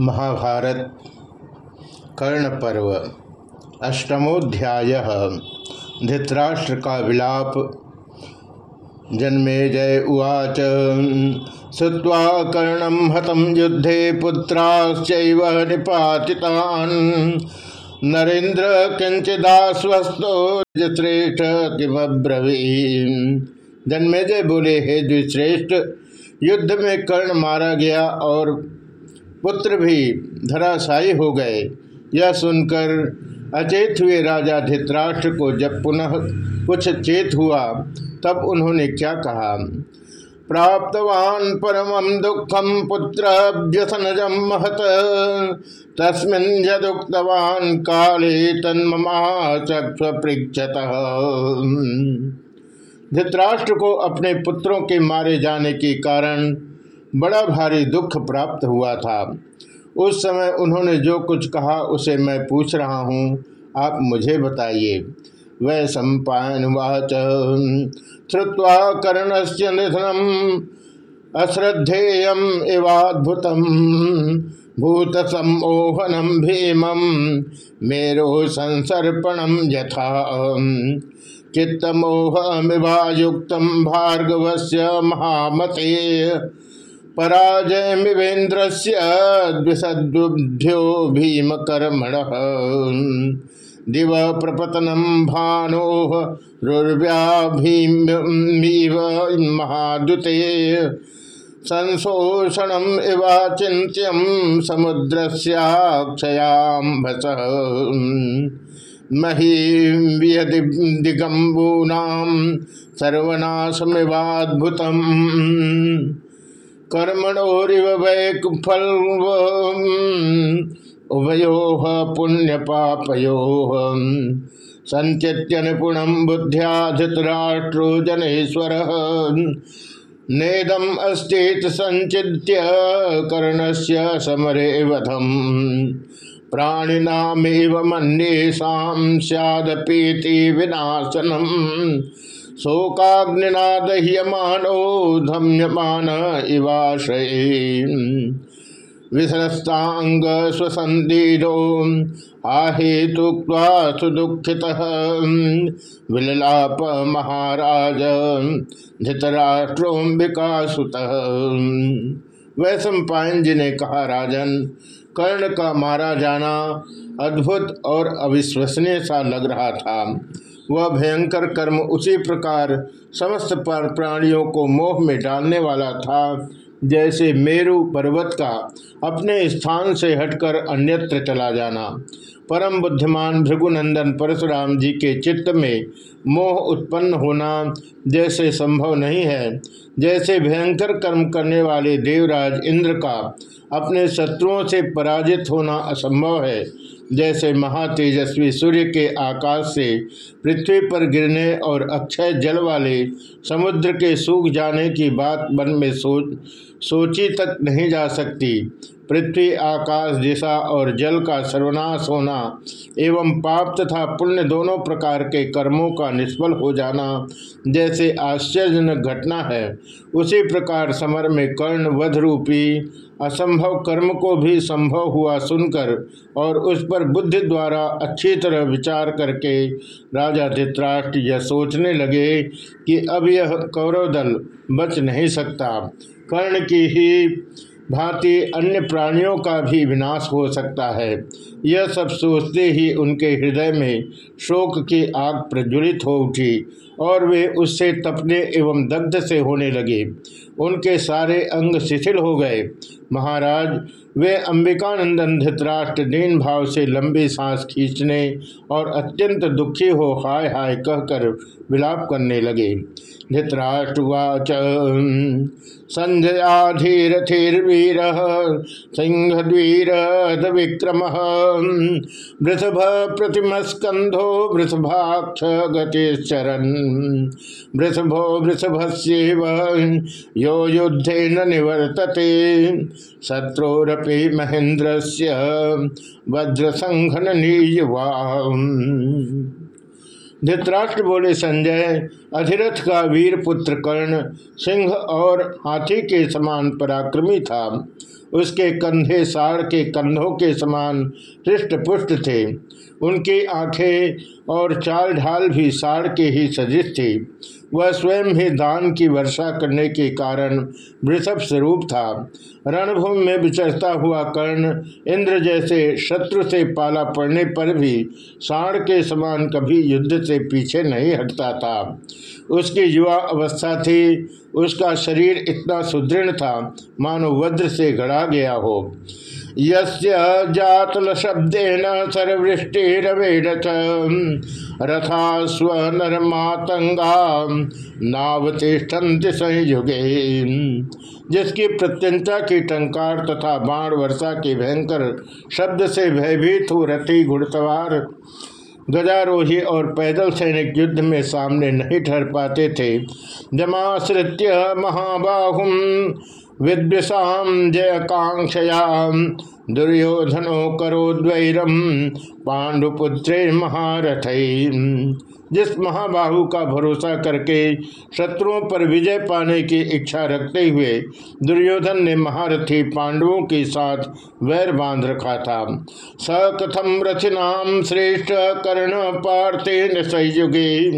महाभारत कर्ण पर्व अष्टमोध्याय धृतराष्ट्र का विलाप जन्मे जय उवाच। श्रुवा कर्णम हतम युद्धे पुत्राश्चैव निपातितान्। नरेन्द्र किंचिदास्वस्तो श्रेष्ठ जन्मे जय बोले, हे द्विश्रेष्ठ, युद्ध में कर्ण मारा गया और पुत्र भी धराशायी हो गए। यह सुनकर अचेत हुए राजा धित्राष्ट्र को जब पुनः कुछ चेत हुआ, तब उन्होंने क्या कहा? प्राप्तवान परम दुखम पुत्र महत, तस्मिन् यदुक्तवान काले तन्ममा पृक्षत धृतराष्ट्र को अपने पुत्रों के मारे जाने के कारण बड़ा भारी दुख प्राप्त हुआ था। उस समय उन्होंने जो कुछ कहा, उसे मैं पूछ रहा हूँ। आप मुझे बताइए। वै सम्पावाच श्रुवा कर्ण से निधनम, अश्रद्धेयम एवाद्भुत भूत सम्मोहनम भीमम, मेरो संसर्पणम यथा। चित्तमोहमिवायुक्त भार्गवस्य महामते। पराजय मिवेन्द्र से द्विषद्भ्यो भीम कर्मण दिव प्रपतनम भानो रुर्व्याभीमीव महादुते। संशोषणम इवाचिन्त्यम समुद्र क्षयाभस महीदिगंबूना सर्वनाशमिवाद्भुतम्। कर्मणोरिव वैकफल उभयो पुण्य पापयो संत्यत्य निपुणम बुद्ध्या धृतराष्ट्रो जनेश्वर नेदम अस्तेत संचित्य कर्णस्य समरे वधम। प्राणिनामेव मन्येषा सदपीति विनाशनम। शोकाग्निना दह्यमानो धम्यमान इवाश्रये। विसरस्तांग स्वसंदीरो आहेतुक्वा सुदुखित। विललाप महाराज धृतराष्ट्रोम्बिका सुत वैश्व जी ने कहा, राजन, कर्ण का मारा जाना अद्भुत और अविश्वसनीय सा लग रहा था। वह भयंकर कर्म उसी प्रकार समस्त प्राणियों को मोह में डालने वाला था, जैसे मेरु पर्वत का अपने स्थान से हटकर अन्यत्र चला जाना। परम बुद्धिमान भृगुनंदन परशुराम जी के चित्त में मोह उत्पन्न होना जैसे संभव नहीं है। जैसे भयंकर कर्म करने वाले देवराज इंद्र का अपने शत्रुओं से पराजित होना असंभव है। जैसे महातेजस्वी सूर्य के आकाश से पृथ्वी पर गिरने और अक्षय जल वाले समुद्र के सूख जाने की बात मन में सोच, सोची तक नहीं जा सकती। पृथ्वी, आकाश, दिशा और जल का सर्वनाश होना एवं पाप तथा पुण्य दोनों प्रकार के कर्मों का निष्फल हो जाना जैसे आश्चर्यजनक घटना है। उसी प्रकार समर में कर्ण, वध रूपी असंभव कर्म को भी संभव हुआ सुनकर और उस पर बुद्धि द्वारा अच्छी तरह विचार करके राजा धित्राष्ट्र यह सोचने लगे कि अब यह कौरव दल बच नहीं सकता। कर्ण की ही भांति अन्य प्राणियों का भी विनाश हो सकता है। यह सब सोचते ही उनके हृदय में शोक की आग प्रज्वलित हो उठी। और वे उससे तपने एवं दग्ध से होने लगे। उनके सारे अंग शिथिल हो गए। महाराज, वे अंबिकानंदन धृतराष्ट्र दीन भाव से लंबी सांस खींचने और अत्यंत दुखी हो हाय हाय कहकर विलाप करने लगे। धृतराष्ट्र धृतराष्ट्रवाच संजयाधीरथिर्वीर सिंहवीर विक्रम वृषभ प्रतिमस्कंधो वृषभाक्ष गतिश्चरन। वृषभो वृषभस्यव, यो युद्धे न निवर्तते। शत्रुरपि महेन्द्र से वज्रसंघन धृतराष्ट्र बोले संजय, अधिरथ का वीर पुत्र कर्ण सिंह और हाथी के समान पराक्रमी था। उसके कंधे साड़ के कंधों के समान हृष्ट पुष्ट थे। उनकी आँखें और चाल ढाल भी साड़ के ही सजिश थी। वह स्वयं ही दान की वर्षा करने के कारण वृषभ स्वरूप था। रणभूमि में विचरता हुआ कर्ण इंद्र जैसे शत्रु से पाला पड़ने पर भी साण के समान कभी युद्ध से पीछे नहीं हटता था। उसकी युवा अवस्था थी, उसका शरीर इतना सुदृढ़ था, मानो वज्र से घड़ा गया हो। यतल शब्देन सर्वृष्टिरवेड रथा स्वनरमातंगा नावतिष्ठन्ति संयुगे जिसकी प्रत्यंता की टंकार तथा बाण वर्षा के भयंकर शब्द से भयभीत हो रथी घुड़सवार, गजारोही और पैदल सैनिक युद्ध में सामने नहीं ठहर पाते थे। जमाश्रित्य महाबाहुम विद्विषाम जय कांक्षया दुर्योधनो करोद्वैरम पांडुपुत्रे महारथ। जिस महाबाहु का भरोसा करके शत्रुओं पर विजय पाने की इच्छा रखते हुए दुर्योधन ने महारथी पांडवों के साथ वैर बाँध रखा था। स कथम रथिनाम श्रेष्ठ कर्ण पार्थे संयुगे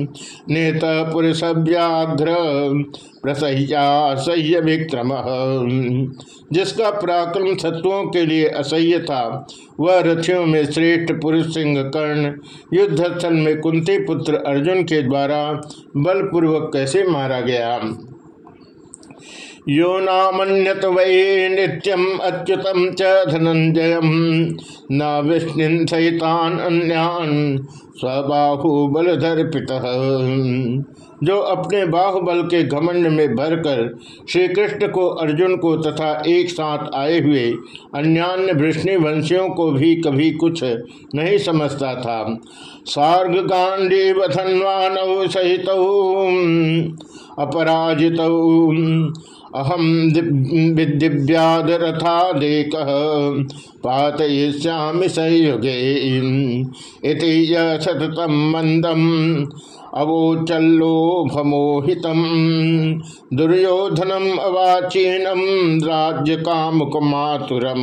नेत पुरुष व्याघ्र प्रसह्या सह्य विक्रम। जिसका पराक्रम शत्रुओं के लिए असह्य था, वह रथियों में श्रेष्ठ पुरुष सिंह कर्ण युद्ध स्थल में कुंती पुत्र अर्जुन के द्वारा बलपूर्वक कैसे मारा गया? यो नामन्यत वै नित्यम अच्युतम च धनंजय न विष्णु सहितान अन्यान। स्वबाहु बलधर्पित जो अपने बाहुबल के घमंड में भरकर श्री कृष्ण को, अर्जुन को तथा एक साथ आए हुए अन्यान्य वृष्णि वंशियों को भी कभी कुछ नहीं समझता था। सार्ग गांडी वधनवान सहित, अपराजित अहम विदिव्याद रथादेक पातयिष्यामि संयुगे। इति सततम मंदम अवोचल्लोभमोहित दुर्योधनम अवाचीनम राज्य कामुकमातुरम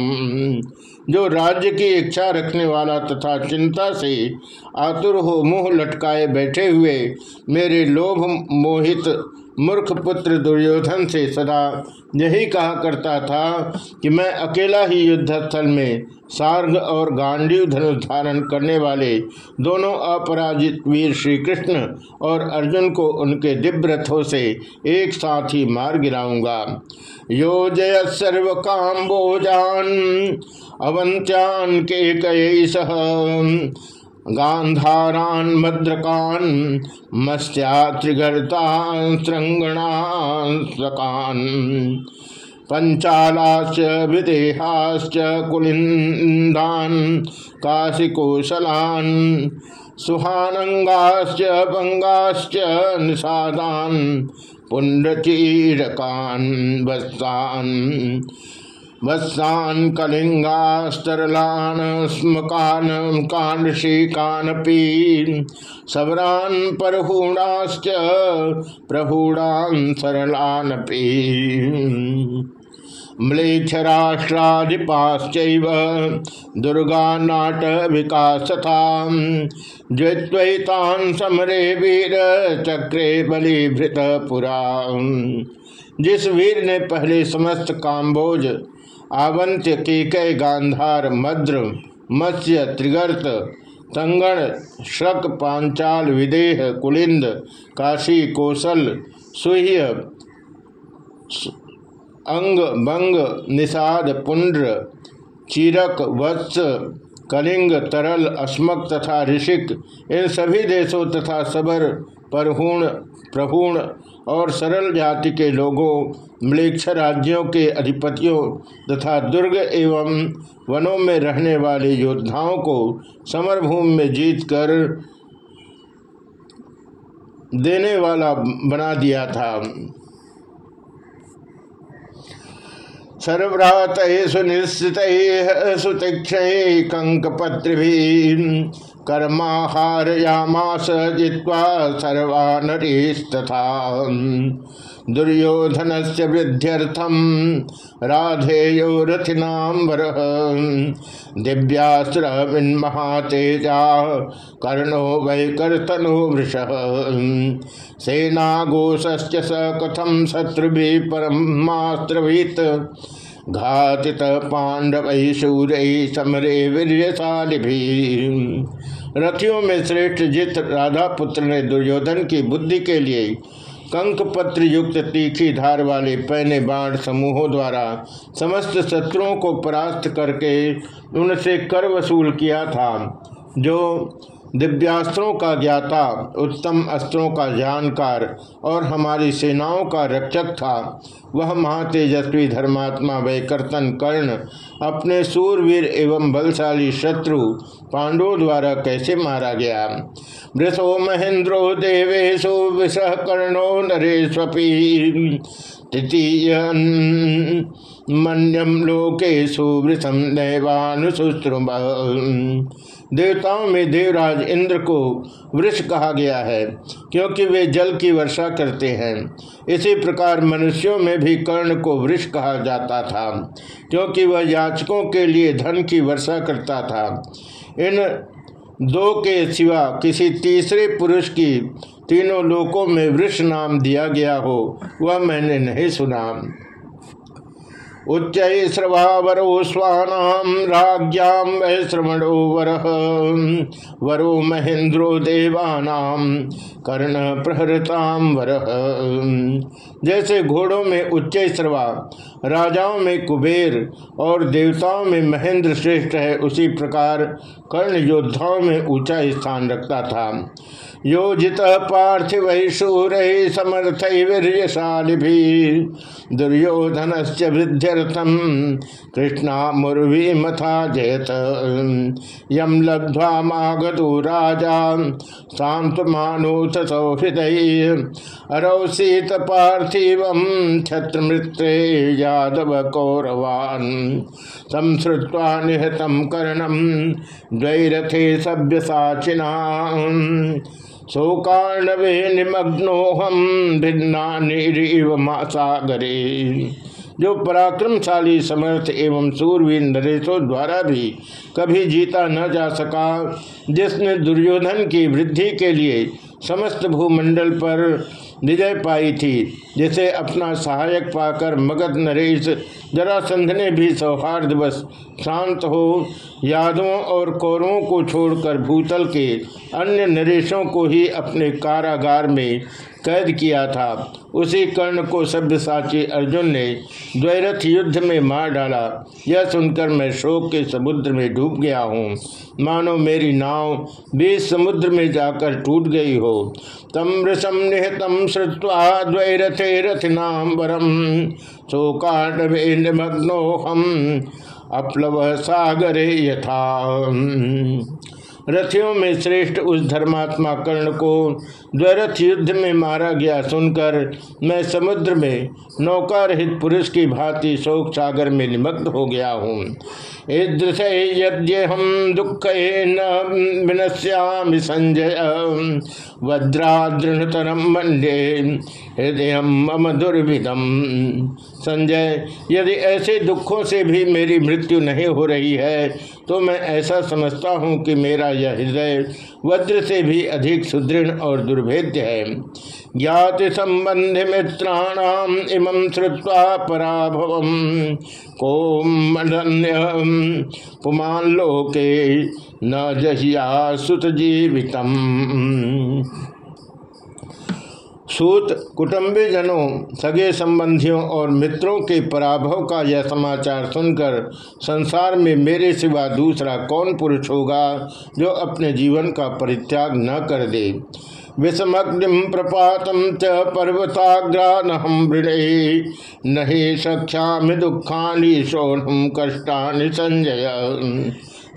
जो राज्य की इच्छा रखने वाला तथा चिंता से आतुर हो मुँह लटकाए बैठे हुए, मेरे लोभ मोहित मूर्ख पुत्र दुर्योधन से सदा यही कहा करता था कि मैं अकेला ही युद्ध स्थल में सार्ग और गांडीव धनुष धारण करने वाले दोनों अपराजित वीर श्री कृष्ण और अर्जुन को उनके दिव्य रथों से एक साथ ही मार गिराऊँगा। यो जय सर्व काम्बोजान अवंत्यान के कई सह। गांधारान मद्रकान मत्स्यात्रिगर्तान श्रृंगणान पंचालाश्च विदेहाश्च कुलिंदान काशिकोशलान सुहानंगाश्च भंगाश्च निषादान पुंडचीरकान वस्तान वत्सान कलिंगास्तरलान स्मकान कांडशीकानपी सबरान परहूणाश्च प्रहूणान सरलानपी म्लेच्छराष्ट्राधिपाश्चैव। दुर्गा नाट विकासथा द्वैतान समरे वीर चक्रे बलिभृत पुरा। जिस वीर ने पहले समस्त काम्बोज आवंत्य केकय गांधार, मद्र, मत्स्य, त्रिगर्त तंगण श्रक पांचाल, विदेह, कुलिंद, काशी, कौशल, सुह्य अंग बंग निषाद, पुंड्र, चीरक, वत्स, कलिंग, तरल अस्मक तथा ऋषिक, इन सभी देशों तथा सबर, परहूण, प्रहूण और सरल जाति के लोगों म्लेक्ष राज्यों के अधिपतियों तथा दुर्ग एवं वनों में रहने वाले योद्धाओं को समरभूमि में जीत कर देने वाला बना दिया था। सर्वरात सुनिश्चित सुतीक्षण कंकपत्र भी कर्माहार यामास जित्वा सर्वानरीस्तथा। दुर्योधन से वृद्ध्यर्थम राधेयो रथिनाम्बर दिव्यास्त्र महातेजा कर्णो वैकर्तनो वृष। सेनाघोष्च स कथम शत्रु परमास्त्रवीत घातित पांडव शूर समरे वीरशाली भी रथियों में श्रेष्ठ जित राधा पुत्र ने दुर्योधन की बुद्धि के लिए कंक पत्र युक्त तीखी धार वाले पहने बाण समूहों द्वारा समस्त शत्रुओं को परास्त करके उनसे कर वसूल किया था, जो दिव्यास्त्रों का ज्ञाता, उत्तम अस्त्रों का जानकार और हमारी सेनाओं का रक्षक था। वह महातेजस्वी धर्मात्मा, वैकर्तन कर्ण, अपने सूरवीर एवं बलशाली शत्रु पांडवों द्वारा कैसे मारा गया? वृषो महेंद्रो देवेशो विष कर्णो नरेश्वपी तृतीय मन्यम लोकेशु वृषम नैवानुशुश्रुम देवताओं में देवराज इंद्र को वृक्ष कहा गया है, क्योंकि वे जल की वर्षा करते हैं। इसी प्रकार मनुष्यों में भी कर्ण को वृक्ष कहा जाता था, क्योंकि वह याचकों के लिए धन की वर्षा करता था। इन दो के सिवा किसी तीसरे पुरुष की तीनों लोकों में वृक्ष नाम दिया गया हो, वह मैंने नहीं सुना। उच्च श्रवावरो स्वानाम वर वरो महेंद्रो देवानाम कर्ण प्रहृताम वर। जैसे घोड़ों में उच्च श्रवा राजाओं में कुबेर और देवताओं में महेंद्र श्रेष्ठ है, उसी प्रकार कर्ण योद्धाओं में ऊँचा स्थान रखता था। योजित पार्थिव शूर समर्थ वीरशाली दुर्योधन से वृद्ध्यर्थम कृष्णा मुर्वी मथा जयत। यम लब्ध्वा लब्ध्वागतो राजा शांत मानोथ सौहृदय अरौसीत पार्थिव छत्र मृत्रे यादव कौरवान संश्रुवा निहतम कर्णम द्वैरथे शोकाणवे निमग्नोहम भिन्ना सागरे जो पराक्रमशाली समर्थ एवं सूरवीर नरेशों द्वारा भी कभी जीता न जा सका, जिसने दुर्योधन की वृद्धि के लिए समस्त भूमंडल पर विजय पाई थी, जिसे अपना सहायक पाकर मगध नरेश जरासंध ने भी सौहार्दवश शांत हो यादवों और कौरवों को छोड़कर भूतल के अन्य नरेशों को ही अपने कारागार में कैद किया था। उसी कर्ण को सभ्यसाची अर्जुन ने द्वैरथ युद्ध में मार डाला। यह सुनकर मैं शोक के समुद्र में डूब गया हूँ। मानो मेरी नाव बीच समुद्र में जाकर टूट गई हो। तम वृषम निहतम श्रुवा द्वैरथे रथनाम्बरम। शोकाटवे निमग्नो हम अप्लव सागरे यथा। रथियों में श्रेष्ठ उस धर्मात्मा कर्ण को द्वैरथ युद्ध में मारा गया सुनकर मैं समुद्र में नौका रहित पुरुष की भांति शोक सागर में निमग्न हो गया हूँ। ईदृश यद्य हम दुख न विनश्यामि संजय वज्रादृढ़तरम मंडे हृदय मम दुर्भिदम संजय, यदि ऐसे दुखों से भी मेरी मृत्यु नहीं हो रही है तो मैं ऐसा समझता हूँ कि मेरा यह हृदय वज्र से भी अधिक सुदृढ़ और दुर्भेद्य है ज्ञाति संबंधि मित्राणाम इमं श्रुवा पराभव को पुमान लोके न जहिया सुत जीवितम सूत कुटुंबी जनों सगे संबंधियों और मित्रों के पराभव का यह समाचार सुनकर संसार में मेरे सिवा दूसरा कौन पुरुष होगा जो अपने जीवन का परित्याग न कर दे? विषमग्निम प्रपातम च पर्वताग्रानहम वृणे। नहीं सख्या दुखानी शोनम कष्टा संजय।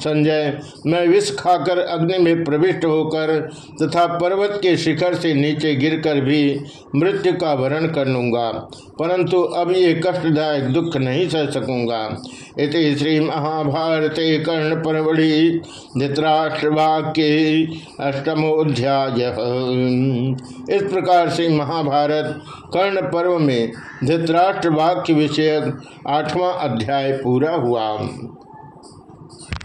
संजय, मैं विष खाकर अग्नि में प्रविष्ट होकर तथा पर्वत के शिखर से नीचे गिरकर भी मृत्यु का वरण कर लूँगा। परंतु अब ये कष्टदायक दुख नहीं सह सकूँगा। इति श्री महाभारत कर्ण परवड़ी धृतराष्ट्रवाक्य अष्टमोध्याय इस प्रकार से महाभारत कर्ण पर्व में धृतराष्ट्र वाक्य विषयक आठवां अध्याय पूरा हुआ।